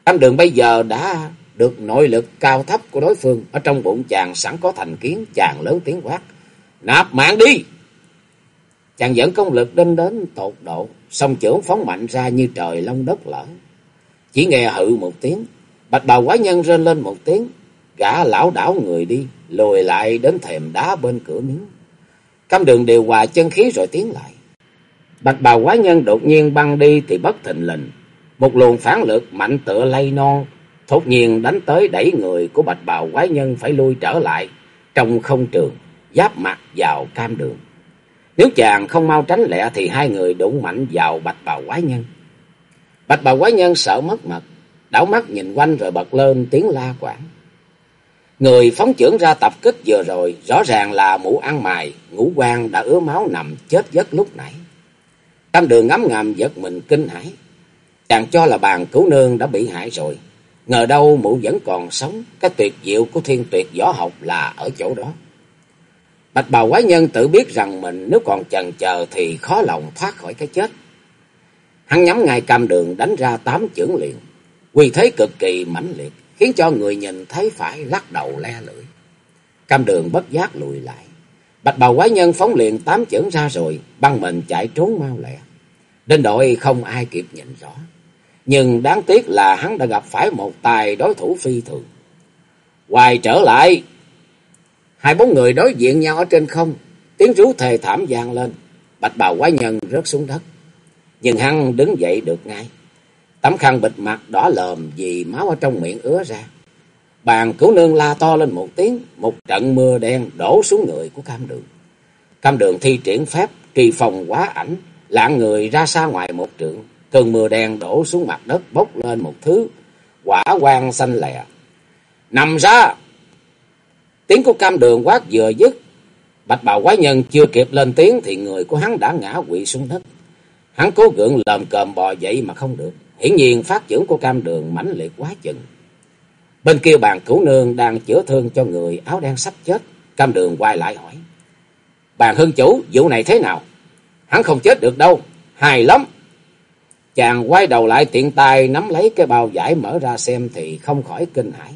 Speaker 1: Tam đường bây giờ đã được nội lực cao thấp của đối phương. Ở trong bụng chàng sẵn có thành kiến, chàng lớn tiếng quát. Nạp mạng đi! Chàng dẫn công lực đến đến tột độ, song trưởng phóng mạnh ra như trời long đất lở. Chỉ nghe hự một tiếng, bạch bào quái nhân rên lên một tiếng, Gã lão đảo người đi, lùi lại đến thềm đá bên cửa miếu. Cam đường điều hòa chân khí rồi tiến lại. Bạch bào quái nhân đột nhiên băng đi thì bất thình lình. Một luồng phản lực mạnh tựa lay non, thốt nhiên đánh tới đẩy người của bạch bào quái nhân phải lui trở lại trong không trường, giáp mặt vào cam đường. Nếu chàng không mau tránh lẹ thì hai người đụng mạnh vào bạch bào quái nhân. Bạch bào quái nhân sợ mất mật, đảo mắt nhìn quanh rồi bật lên tiếng la quảng. Người phóng trưởng ra tập kích vừa rồi rõ ràng là mũ ăn mài, ngũ quan đã ứa máu nằm chết giấc lúc nãy. cam đường ngắm ngầm giật mình kinh hãi. Chàng cho là bàn cứu nương đã bị hại rồi. Ngờ đâu mụ vẫn còn sống, cái tuyệt diệu của thiên tuyệt võ học là ở chỗ đó. Bạch bào quái nhân tự biết rằng mình nếu còn chần chờ thì khó lòng thoát khỏi cái chết. Hắn nhắm ngay cam đường đánh ra tám chưởng liền, quy thế cực kỳ mãnh liệt khiến cho người nhìn thấy phải lắc đầu le lưỡi. Cam đường bất giác lùi lại. Bạch bào quái nhân phóng liền tám chưởng ra rồi, băng mình chạy trốn mau lẹ. Đến đội không ai kịp nhìn rõ. Nhưng đáng tiếc là hắn đã gặp phải một tài đối thủ phi thường. Hoài trở lại. Hai bốn người đối diện nhau ở trên không. Tiếng rú thề thảm vang lên. Bạch bào quái nhân rớt xuống đất. Nhưng hắn đứng dậy được ngay. Tấm khăn bịt mặt đỏ lờm vì máu ở trong miệng ứa ra. Bàn cứu nương la to lên một tiếng, một trận mưa đen đổ xuống người của cam đường. Cam đường thi triển phép kỳ phòng quá ảnh, lạng người ra xa ngoài một trượng. Cơn mưa đen đổ xuống mặt đất bốc lên một thứ, quả quang xanh lè. Nằm ra! Tiếng của cam đường quát vừa dứt. Bạch bào quái nhân chưa kịp lên tiếng thì người của hắn đã ngã quỵ xuống đất. Hắn cố gượng lờm cờm bò dậy mà không được. Hiển nhiên phát trưởng của cam đường mãnh liệt quá chừng. Bên kia bàn cứu nương đang chữa thương cho người áo đen sắp chết. Cam đường quay lại hỏi. Bàn hương chủ, vụ này thế nào? Hắn không chết được đâu, hài lắm. Chàng quay đầu lại tiện tay nắm lấy cái bao giải mở ra xem thì không khỏi kinh hãi.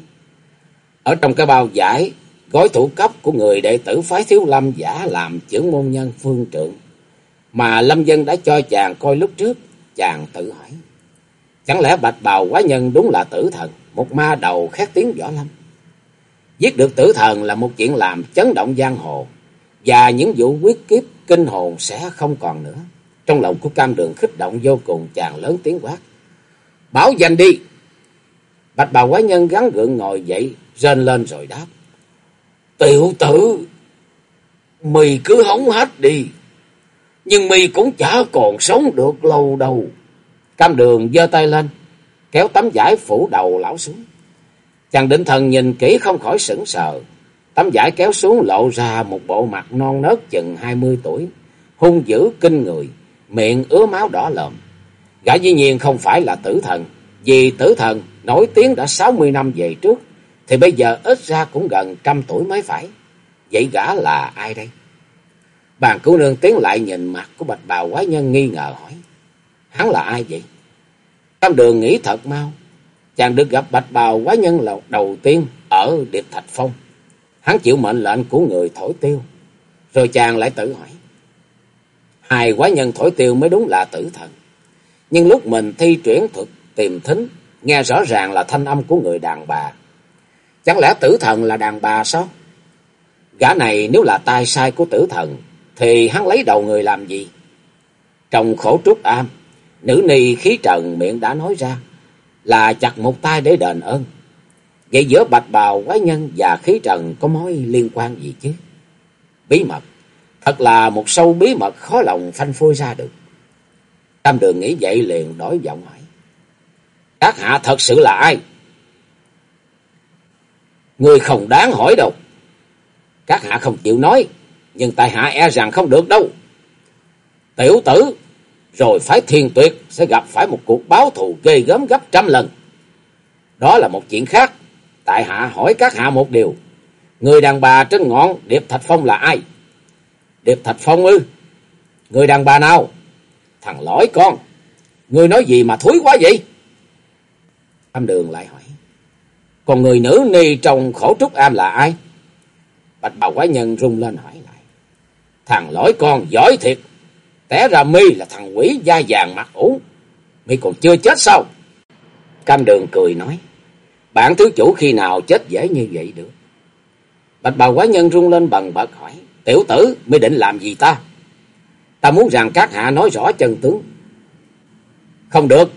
Speaker 1: Ở trong cái bao giải, gói thủ cấp của người đệ tử phái thiếu lâm giả làm trưởng môn nhân phương trượng. Mà lâm dân đã cho chàng coi lúc trước, chàng tự hỏi. Chẳng lẽ bạch bào quá nhân đúng là tử thần, một ma đầu khét tiếng võ lâm? Giết được tử thần là một chuyện làm chấn động giang hồ, và những vụ quyết kiếp kinh hồn sẽ không còn nữa. Trong lòng của cam đường khích động vô cùng chàng lớn tiếng quát. Bảo danh đi! Bạch bào quái nhân gắn gượng ngồi dậy, rên lên rồi đáp. Tiểu tử, mì cứ hống hết đi, nhưng mì cũng chả còn sống được lâu đâu. Cam đường giơ tay lên, kéo tấm vải phủ đầu lão xuống. Chàng định thần nhìn kỹ không khỏi sững sờ. Tấm vải kéo xuống lộ ra một bộ mặt non nớt chừng hai mươi tuổi, hung dữ kinh người, miệng ứa máu đỏ lợm. Gã dĩ nhiên không phải là tử thần, vì tử thần nổi tiếng đã sáu mươi năm về trước, thì bây giờ ít ra cũng gần trăm tuổi mới phải. Vậy gã là ai đây? Bàn cứu nương tiến lại nhìn mặt của bạch bào quái nhân nghi ngờ hỏi. Hắn là ai vậy? Tam đường nghĩ thật mau. Chàng được gặp bạch bào quái nhân là đầu tiên ở Điệp Thạch Phong. Hắn chịu mệnh lệnh của người thổi tiêu. Rồi chàng lại tự hỏi. Hai quái nhân thổi tiêu mới đúng là tử thần. Nhưng lúc mình thi chuyển thuật tìm thính, nghe rõ ràng là thanh âm của người đàn bà. Chẳng lẽ tử thần là đàn bà sao? Gã này nếu là tai sai của tử thần, thì hắn lấy đầu người làm gì? Trong khổ trúc am, nữ ni khí trần miệng đã nói ra là chặt một tay để đền ơn. Vậy giữa bạch bào quái nhân và khí trần có mối liên quan gì chứ? Bí mật, thật là một sâu bí mật khó lòng phanh phôi ra được. Tam đường nghĩ vậy liền đổi giọng hỏi. Các hạ thật sự là ai? Người không đáng hỏi đâu. Các hạ không chịu nói, nhưng tại hạ e rằng không được đâu. Tiểu tử, rồi phải thiên tuyệt sẽ gặp phải một cuộc báo thù ghê gớm gấp trăm lần. Đó là một chuyện khác. Tại hạ hỏi các hạ một điều. Người đàn bà trên ngọn Điệp Thạch Phong là ai? Điệp Thạch Phong ư? Người đàn bà nào? Thằng lõi con. Người nói gì mà thúi quá vậy? Âm đường lại hỏi. Còn người nữ ni trong khổ trúc am là ai? Bạch bào quái nhân rung lên hỏi lại. Thằng lõi con giỏi thiệt. Té ra mi là thằng quỷ da vàng mặt ủ. Mi còn chưa chết sao? Cam đường cười nói. Bản thứ chủ khi nào chết dễ như vậy được? Bạch bào quái nhân rung lên bằng bật hỏi. Tiểu tử, mi định làm gì ta? Ta muốn rằng các hạ nói rõ chân tướng. Không được.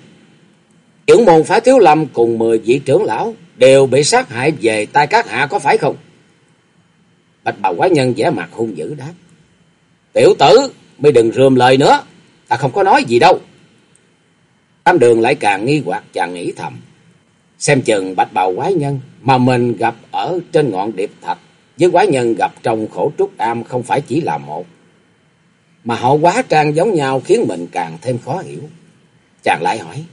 Speaker 1: Trưởng môn phái thiếu lâm cùng mười vị trưởng lão đều bị sát hại về tay các hạ có phải không? Bạch bào quái nhân vẻ mặt hung dữ đáp. Tiểu tử, mới đừng rườm lời nữa, ta không có nói gì đâu. Tam đường lại càng nghi hoặc chàng nghĩ thầm. Xem chừng bạch bào quái nhân mà mình gặp ở trên ngọn điệp thạch với quái nhân gặp trong khổ trúc am không phải chỉ là một. Mà họ quá trang giống nhau khiến mình càng thêm khó hiểu. Chàng lại hỏi.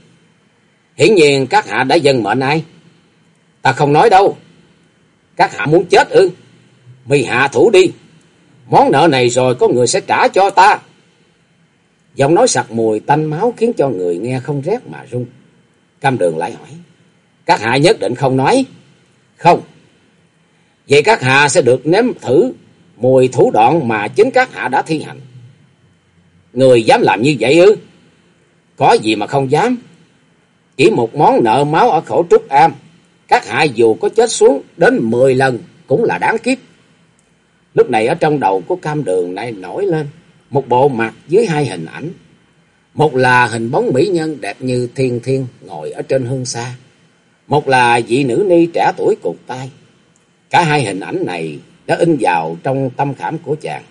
Speaker 1: Hiển nhiên các hạ đã dân mệnh ai? Ta không nói đâu. Các hạ muốn chết ư? Mì hạ thủ đi. Món nợ này rồi có người sẽ trả cho ta. Giọng nói sặc mùi tanh máu khiến cho người nghe không rét mà run. Cam đường lại hỏi. Các hạ nhất định không nói. Không. Vậy các hạ sẽ được nếm thử mùi thủ đoạn mà chính các hạ đã thi hành. Người dám làm như vậy ư? Có gì mà không dám. Chỉ một món nợ máu ở khổ trúc am. Các hạ dù có chết xuống đến mười lần cũng là đáng kiếp. Lúc này ở trong đầu của cam đường này nổi lên một bộ mặt dưới hai hình ảnh. Một là hình bóng mỹ nhân đẹp như thiên thiên ngồi ở trên hương xa. Một là vị nữ ni trẻ tuổi cụt tay. Cả hai hình ảnh này đã in vào trong tâm khảm của chàng.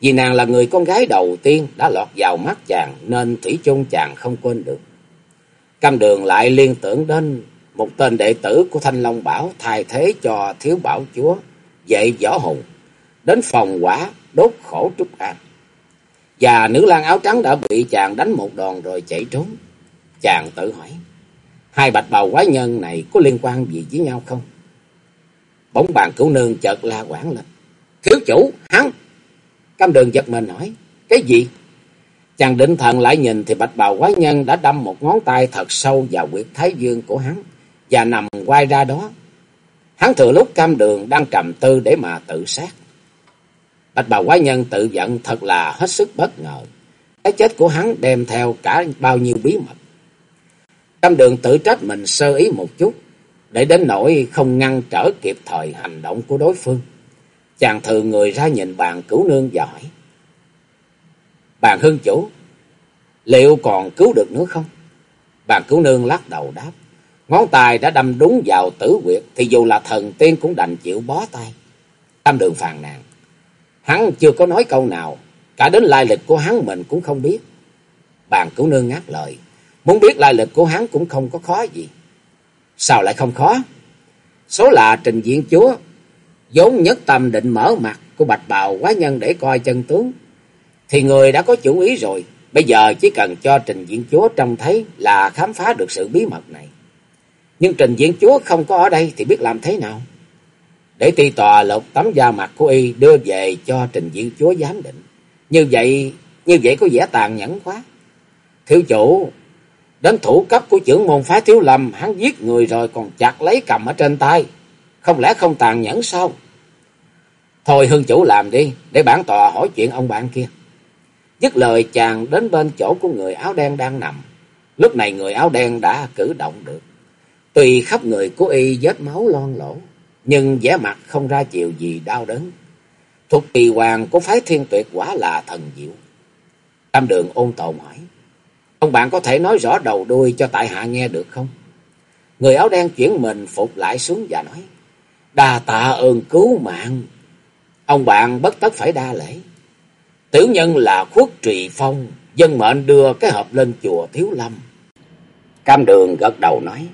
Speaker 1: Vì nàng là người con gái đầu tiên đã lọt vào mắt chàng nên thủy chung chàng không quên được. Cam đường lại liên tưởng đến một tên đệ tử của Thanh Long Bảo thay thế cho thiếu bảo chúa, dạy võ hùng, đến phòng quả đốt khổ trúc an. Và nữ lang áo trắng đã bị chàng đánh một đòn rồi chạy trốn. Chàng tự hỏi, hai bạch bào quái nhân này có liên quan gì với nhau không? Bóng bàn cửu nương chợt la quảng lên. Thiếu chủ, hắn! Cam đường giật mình hỏi, cái gì? Chàng định thần lại nhìn thì bạch bào quái nhân đã đâm một ngón tay thật sâu vào quyệt thái dương của hắn và nằm quay ra đó. Hắn thừa lúc cam đường đang trầm tư để mà tự sát. Bạch bào quái nhân tự giận thật là hết sức bất ngờ. Cái chết của hắn đem theo cả bao nhiêu bí mật. Cam đường tự trách mình sơ ý một chút, để đến nỗi không ngăn trở kịp thời hành động của đối phương. Chàng thừa người ra nhìn bàn cứu nương và hỏi. Bàn hương chủ, liệu còn cứu được nữa không? Bàn cứu nương lắc đầu đáp. Ngón tay đã đâm đúng vào tử quyệt thì dù là thần tiên cũng đành chịu bó tay. Tam đường phàn nàn. Hắn chưa có nói câu nào, cả đến lai lịch của hắn mình cũng không biết. Bàn cửu nương ngắt lời, muốn biết lai lịch của hắn cũng không có khó gì. Sao lại không khó? Số là trình diện chúa, vốn nhất tâm định mở mặt của bạch bào quá nhân để coi chân tướng. Thì người đã có chủ ý rồi, bây giờ chỉ cần cho trình diện chúa trông thấy là khám phá được sự bí mật này. Nhưng trình diện chúa không có ở đây thì biết làm thế nào? Để ti tòa lột tấm da mặt của y đưa về cho trình diện chúa giám định. Như vậy, như vậy có vẻ tàn nhẫn quá. Thiếu chủ, đến thủ cấp của trưởng môn phái thiếu lầm hắn giết người rồi còn chặt lấy cầm ở trên tay. Không lẽ không tàn nhẫn sao? Thôi hương chủ làm đi, để bản tòa hỏi chuyện ông bạn kia. Dứt lời chàng đến bên chỗ của người áo đen đang nằm. Lúc này người áo đen đã cử động được. Tuy khắp người của y vết máu loang lỗ, nhưng vẻ mặt không ra chịu gì đau đớn. Thuộc kỳ hoàng của phái thiên tuyệt quả là thần diệu. Tam đường ôn tồn hỏi. Ông bạn có thể nói rõ đầu đuôi cho tại hạ nghe được không? Người áo đen chuyển mình phục lại xuống và nói. Đà tạ ơn cứu mạng. Ông bạn bất tất phải đa lễ. Tiểu nhân là khuất trì phong. Dân mệnh đưa cái hộp lên chùa Thiếu Lâm. Cam đường gật đầu nói.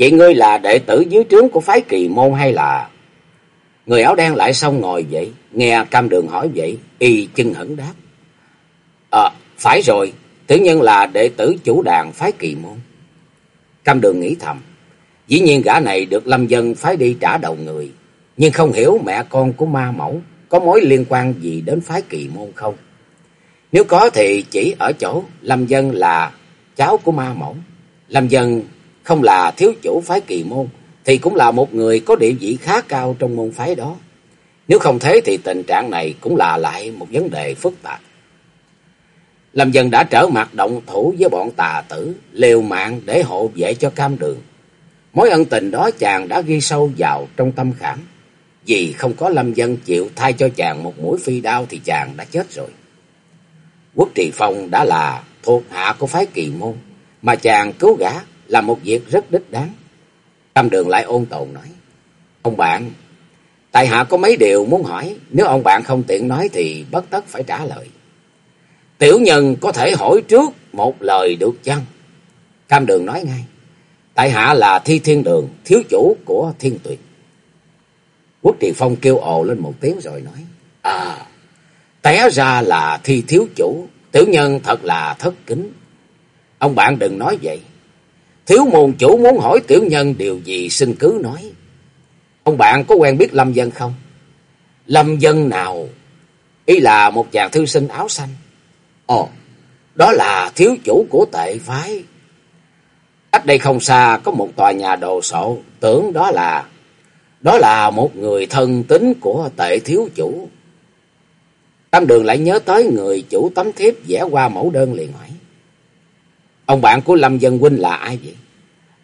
Speaker 1: Vậy ngươi là đệ tử dưới trướng của phái kỳ môn hay là... Người áo đen lại xong ngồi vậy. Nghe cam đường hỏi vậy. Y chân hững đáp. Ờ, phải rồi. tử nhân là đệ tử chủ đàn phái kỳ môn. Cam đường nghĩ thầm. Dĩ nhiên gã này được lâm dân phái đi trả đầu người. Nhưng không hiểu mẹ con của ma mẫu có mối liên quan gì đến phái kỳ môn không. Nếu có thì chỉ ở chỗ lâm dân là cháu của ma mẫu. Lâm dân không là thiếu chủ phái kỳ môn thì cũng là một người có địa vị khá cao trong môn phái đó. Nếu không thế thì tình trạng này cũng là lại một vấn đề phức tạp. Lâm dân đã trở mặt động thủ với bọn tà tử, liều mạng để hộ vệ cho cam đường. Mối ân tình đó chàng đã ghi sâu vào trong tâm khảm. Vì không có lâm dân chịu thay cho chàng một mũi phi đao thì chàng đã chết rồi. Quốc trì phong đã là thuộc hạ của phái kỳ môn, mà chàng cứu gã là một việc rất đích đáng. Cam đường lại ôn tồn nói. Ông bạn, tại hạ có mấy điều muốn hỏi, nếu ông bạn không tiện nói thì bất tất phải trả lời. Tiểu nhân có thể hỏi trước một lời được chăng? Cam đường nói ngay. Tại hạ là Thi Thiên Đường, thiếu chủ của Thiên Tuyệt. Quốc Trì Phong kêu ồ lên một tiếng rồi nói. À, té ra là Thi thiếu chủ, tiểu nhân thật là thất kính. Ông bạn đừng nói vậy. Thiếu môn chủ muốn hỏi tiểu nhân điều gì xin cứ nói. Ông bạn có quen biết Lâm Dân không? Lâm Dân nào? ý là một chàng thư sinh áo xanh. Ồ, đó là thiếu chủ của tệ phái. Cách đây không xa có một tòa nhà đồ sộ, tưởng đó là đó là một người thân tín của tệ thiếu chủ. Tam đường lại nhớ tới người chủ tấm thiếp vẽ qua mẫu đơn liền hỏi. Ông bạn của Lâm Dân Huynh là ai vậy?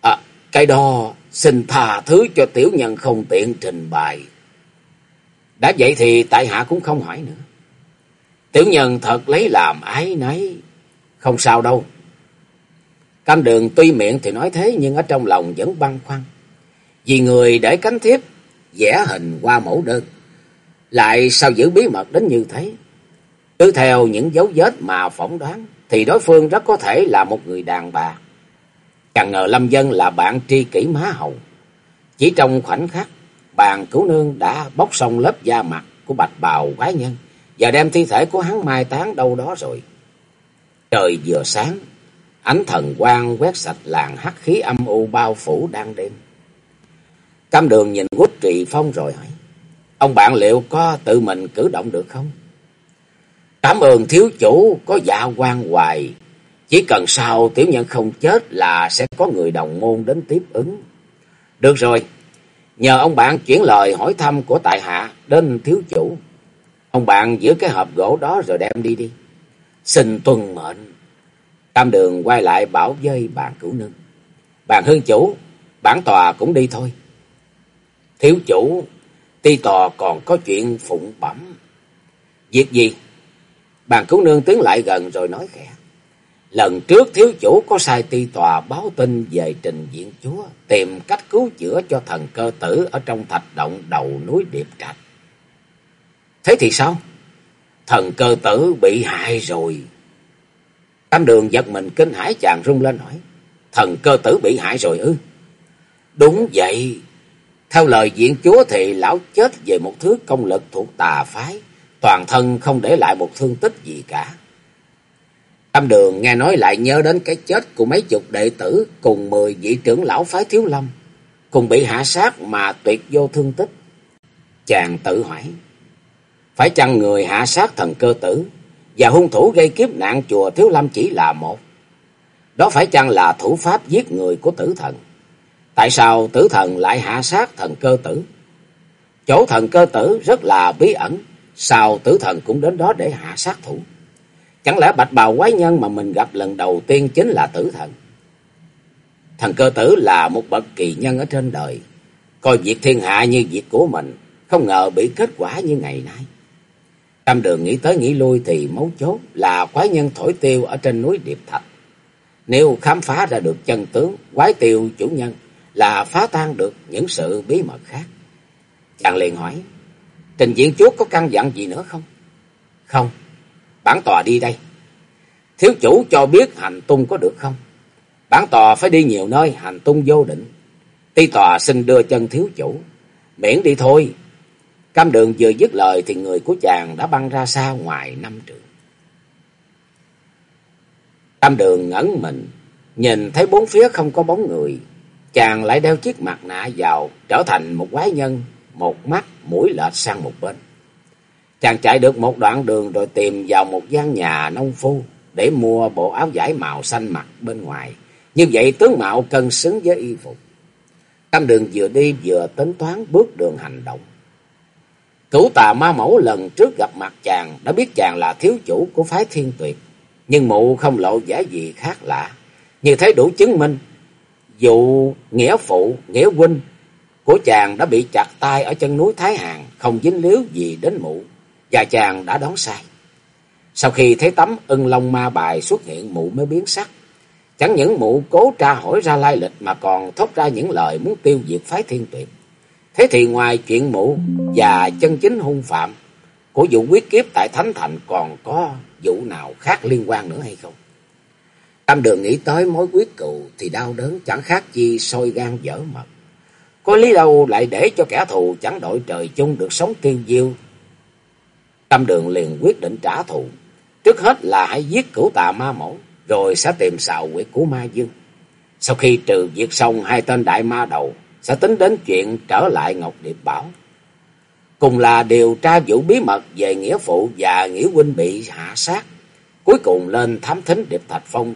Speaker 1: À, cái đó xin tha thứ cho tiểu nhân không tiện trình bày. Đã vậy thì tại hạ cũng không hỏi nữa. Tiểu nhân thật lấy làm ái nấy. Không sao đâu. Cam đường tuy miệng thì nói thế nhưng ở trong lòng vẫn băn khoăn. Vì người để cánh thiếp vẽ hình qua mẫu đơn. Lại sao giữ bí mật đến như thế? Cứ theo những dấu vết mà phỏng đoán thì đối phương rất có thể là một người đàn bà. Chẳng ngờ Lâm Dân là bạn tri kỷ má hậu. Chỉ trong khoảnh khắc, bàn cứu nương đã bóc xong lớp da mặt của bạch bào quái nhân và đem thi thể của hắn mai táng đâu đó rồi. Trời vừa sáng, ánh thần quang quét sạch làng hắc khí âm u bao phủ đang đêm. Cam đường nhìn quýt trì phong rồi hỏi, ông bạn liệu có tự mình cử động được không? Cảm ơn thiếu chủ có dạ quan hoài. Chỉ cần sao tiểu nhân không chết là sẽ có người đồng môn đến tiếp ứng. Được rồi, nhờ ông bạn chuyển lời hỏi thăm của tại hạ đến thiếu chủ. Ông bạn giữ cái hộp gỗ đó rồi đem đi đi. Xin tuân mệnh. Tam đường quay lại bảo với bạn cửu nương. Bạn hương chủ, bản tòa cũng đi thôi. Thiếu chủ, ti tòa còn có chuyện phụng bẩm. Việc gì? Bàn cứu nương tiến lại gần rồi nói khẽ. Lần trước thiếu chủ có sai ti tòa báo tin về trình diện chúa, tìm cách cứu chữa cho thần cơ tử ở trong thạch động đầu núi Điệp Trạch. Thế thì sao? Thần cơ tử bị hại rồi. Tam đường giật mình kinh hãi chàng rung lên hỏi. Thần cơ tử bị hại rồi ư? Đúng vậy. Theo lời diện chúa thì lão chết về một thứ công lực thuộc tà phái toàn thân không để lại một thương tích gì cả. Tam đường nghe nói lại nhớ đến cái chết của mấy chục đệ tử cùng mười vị trưởng lão phái thiếu lâm, cùng bị hạ sát mà tuyệt vô thương tích. Chàng tự hỏi, phải chăng người hạ sát thần cơ tử và hung thủ gây kiếp nạn chùa thiếu lâm chỉ là một? Đó phải chăng là thủ pháp giết người của tử thần? Tại sao tử thần lại hạ sát thần cơ tử? Chỗ thần cơ tử rất là bí ẩn, Sao tử thần cũng đến đó để hạ sát thủ? Chẳng lẽ bạch bào quái nhân mà mình gặp lần đầu tiên chính là tử thần? Thần cơ tử là một bậc kỳ nhân ở trên đời. Coi việc thiên hạ như việc của mình, không ngờ bị kết quả như ngày nay. Tam đường nghĩ tới nghĩ lui thì mấu chốt là quái nhân thổi tiêu ở trên núi Điệp Thạch. Nếu khám phá ra được chân tướng, quái tiêu chủ nhân là phá tan được những sự bí mật khác. Chàng liền hỏi, Trình diện chúa có căn dặn gì nữa không? Không. Bản tòa đi đây. Thiếu chủ cho biết hành tung có được không? Bản tòa phải đi nhiều nơi, hành tung vô định. Ti tòa xin đưa chân thiếu chủ. Miễn đi thôi. Cam đường vừa dứt lời thì người của chàng đã băng ra xa ngoài năm trường. Cam đường ngẩn mình. Nhìn thấy bốn phía không có bóng người. Chàng lại đeo chiếc mặt nạ vào, trở thành một quái nhân một mắt mũi lệch sang một bên. Chàng chạy được một đoạn đường rồi tìm vào một gian nhà nông phu để mua bộ áo vải màu xanh mặc bên ngoài. Như vậy tướng mạo cân xứng với y phục. Cam đường vừa đi vừa tính toán bước đường hành động. Cửu tà ma mẫu lần trước gặp mặt chàng đã biết chàng là thiếu chủ của phái thiên tuyệt. Nhưng mụ không lộ vẻ gì khác lạ. Như thế đủ chứng minh. Dù nghĩa phụ, nghĩa huynh của chàng đã bị chặt tay ở chân núi Thái Hàn, không dính líu gì đến mụ, và chàng đã đoán sai. Sau khi thấy tấm ưng long ma bài xuất hiện mụ mới biến sắc. Chẳng những mụ cố tra hỏi ra lai lịch mà còn thốt ra những lời muốn tiêu diệt phái thiên tuyệt. Thế thì ngoài chuyện mụ và chân chính hung phạm của vụ quyết kiếp tại Thánh Thành còn có vụ nào khác liên quan nữa hay không? Tam đường nghĩ tới mối quyết cựu thì đau đớn chẳng khác chi sôi gan dở mật. Có lý đâu lại để cho kẻ thù chẳng đội trời chung được sống tiêu diêu. Tâm đường liền quyết định trả thù. Trước hết là hãy giết cửu tà ma mẫu, rồi sẽ tìm xào quyệt của ma dương. Sau khi trừ diệt xong hai tên đại ma đầu, sẽ tính đến chuyện trở lại Ngọc Điệp Bảo. Cùng là điều tra vụ bí mật về nghĩa phụ và nghĩa huynh bị hạ sát. Cuối cùng lên thám thính Điệp Thạch Phong,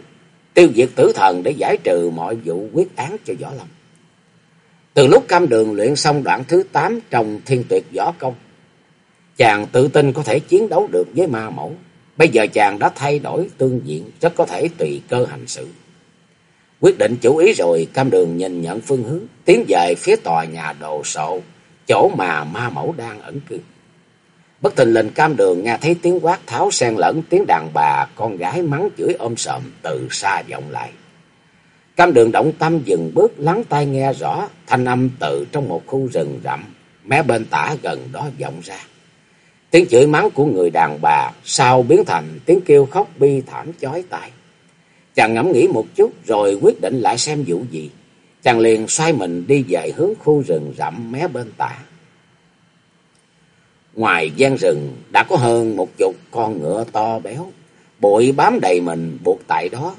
Speaker 1: tiêu diệt tử thần để giải trừ mọi vụ quyết án cho Võ Lâm. Từ lúc cam đường luyện xong đoạn thứ 8 trong thiên tuyệt võ công, chàng tự tin có thể chiến đấu được với ma mẫu. Bây giờ chàng đã thay đổi tương diện, rất có thể tùy cơ hành sự. Quyết định chủ ý rồi, cam đường nhìn nhận phương hướng, tiến về phía tòa nhà đồ sộ, chỗ mà ma mẫu đang ẩn cư. Bất tình lình cam đường nghe thấy tiếng quát tháo xen lẫn tiếng đàn bà, con gái mắng chửi ôm sợm từ xa vọng lại tam đường động tâm dừng bước lắng tai nghe rõ thanh âm từ trong một khu rừng rậm mé bên tả gần đó vọng ra. Tiếng chửi mắng của người đàn bà sau biến thành tiếng kêu khóc bi thảm chói tai. Chàng ngẫm nghĩ một chút rồi quyết định lại xem vụ gì. Chàng liền xoay mình đi về hướng khu rừng rậm mé bên tả. Ngoài gian rừng đã có hơn một chục con ngựa to béo, bụi bám đầy mình buộc tại đó.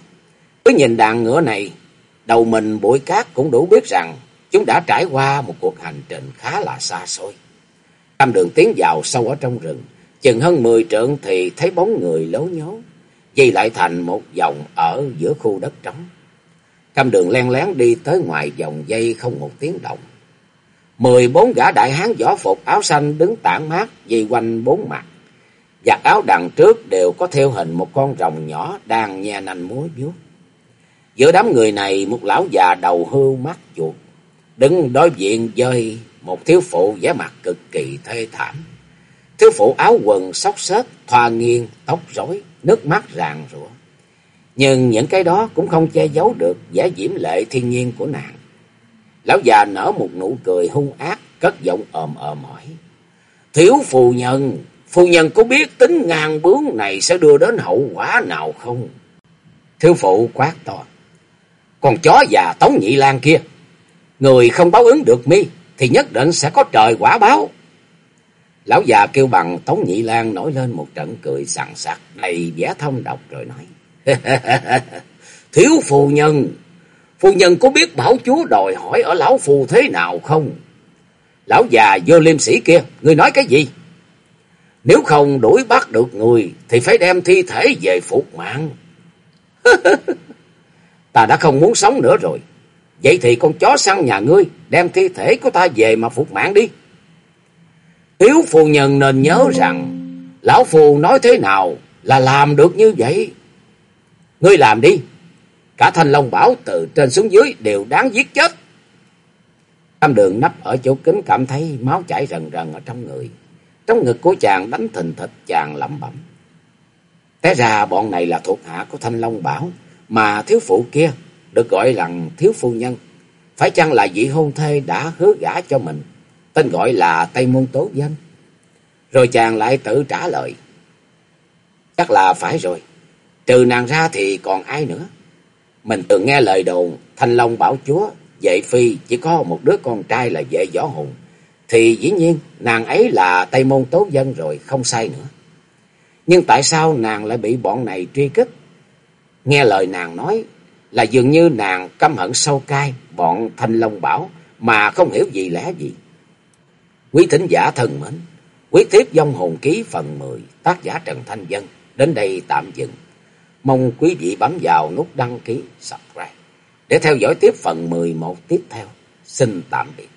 Speaker 1: Cứ nhìn đàn ngựa này, đầu mình bụi cát cũng đủ biết rằng chúng đã trải qua một cuộc hành trình khá là xa xôi. Tam đường tiến vào sâu ở trong rừng, chừng hơn mười trượng thì thấy bóng người lố nhố, dây lại thành một vòng ở giữa khu đất trống. Cam đường len lén đi tới ngoài vòng dây không một tiếng động. Mười bốn gã đại hán võ phục áo xanh đứng tản mát dây quanh bốn mặt. Giặt áo đằng trước đều có theo hình một con rồng nhỏ đang nhe nanh múa vuốt. Giữa đám người này một lão già đầu hưu mắt chuột, đứng đối diện với một thiếu phụ vẻ mặt cực kỳ thê thảm. Thiếu phụ áo quần xóc xếch, thoa nghiêng, tóc rối, nước mắt ràng rủa. Nhưng những cái đó cũng không che giấu được vẻ diễm lệ thiên nhiên của nàng. Lão già nở một nụ cười hung ác, cất giọng ồm ồm hỏi. Thiếu phu nhân, phu nhân có biết tính ngang bướng này sẽ đưa đến hậu quả nào không? Thiếu phụ quát to. Con chó già Tống Nhị Lan kia, người không báo ứng được mi thì nhất định sẽ có trời quả báo. Lão già kêu bằng Tống Nhị Lan nổi lên một trận cười sẵn sặc đầy vẻ thông độc rồi nói. Thiếu phu nhân, phu nhân có biết bảo chúa đòi hỏi ở lão phù thế nào không? Lão già vô liêm sĩ kia, người nói cái gì? Nếu không đuổi bắt được người thì phải đem thi thể về phục mạng. ta đã không muốn sống nữa rồi. Vậy thì con chó săn nhà ngươi, đem thi thể của ta về mà phục mạng đi. Thiếu phu nhân nên nhớ rằng, lão phù nói thế nào là làm được như vậy. Ngươi làm đi. Cả thanh long bảo từ trên xuống dưới đều đáng giết chết. Tam đường nấp ở chỗ kính cảm thấy máu chảy rần rần ở trong người. Trong ngực của chàng đánh thình thịch chàng lẩm bẩm. Té ra bọn này là thuộc hạ của thanh long bảo. Mà thiếu phụ kia được gọi là thiếu phu nhân. Phải chăng là vị hôn thê đã hứa gả cho mình. Tên gọi là Tây Môn Tố Dân. Rồi chàng lại tự trả lời. Chắc là phải rồi. Trừ nàng ra thì còn ai nữa. Mình từng nghe lời đồn Thanh Long bảo chúa, Vệ Phi chỉ có một đứa con trai là vệ võ hùng. Thì dĩ nhiên nàng ấy là Tây Môn Tố Dân rồi, không sai nữa. Nhưng tại sao nàng lại bị bọn này truy kích? Nghe lời nàng nói là dường như nàng căm hận sâu cay bọn Thanh Long Bảo mà không hiểu gì lẽ gì. Quý thính giả thân mến, quyết tiếp dông hồn ký phần 10, tác giả Trần Thanh Dân, đến đây tạm dừng. Mong quý vị bấm vào nút đăng ký, subscribe để theo dõi tiếp phần 11 tiếp theo. Xin tạm biệt.